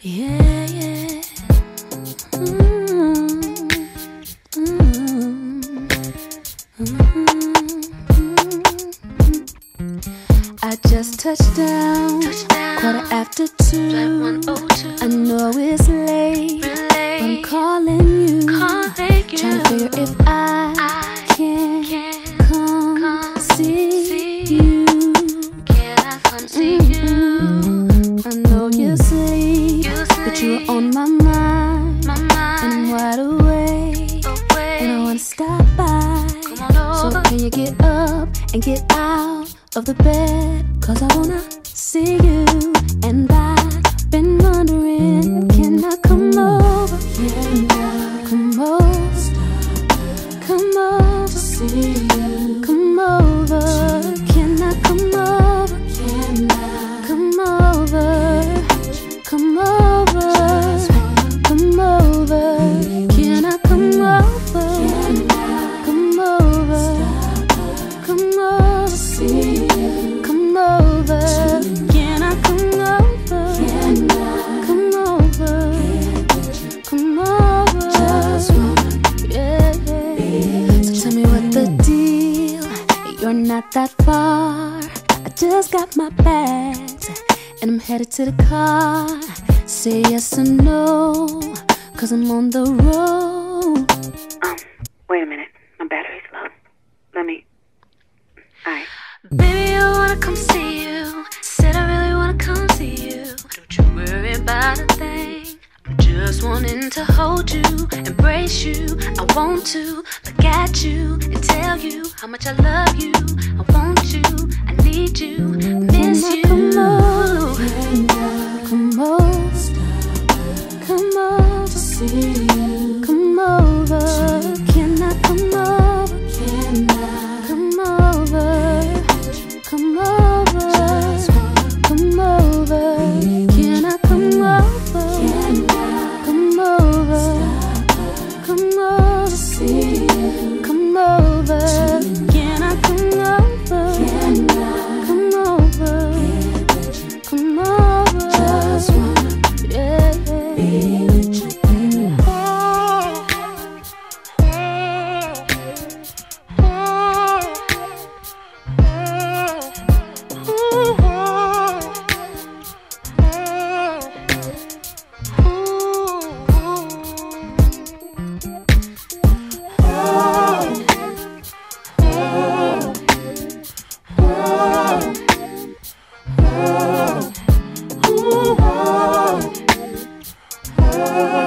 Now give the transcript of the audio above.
Yeah, yeah. I just touched down. quarter after two. Can I come see you? I know you say You that you're on my mind, my and I'm wide awake, away. and I wanna stop by. So over. can you get up and get out of the bed? Cause I wanna see you. And I've been wondering, can I come over? I come over? Come over to see you. Not that far. I just got my bags and I'm headed to the car. Say yes or no, cause I'm on the road. Um, wait a minute. My battery's low. Let me. Alright. Baby, I wanna come see you. Said I really wanna come see you. Don't you worry about a thing. I'm just wanting to hold you, embrace you. I want to look at you and tell you how much I love you. I want you, I need you, I miss Come you. Come on, come over, come over to see you. Oh,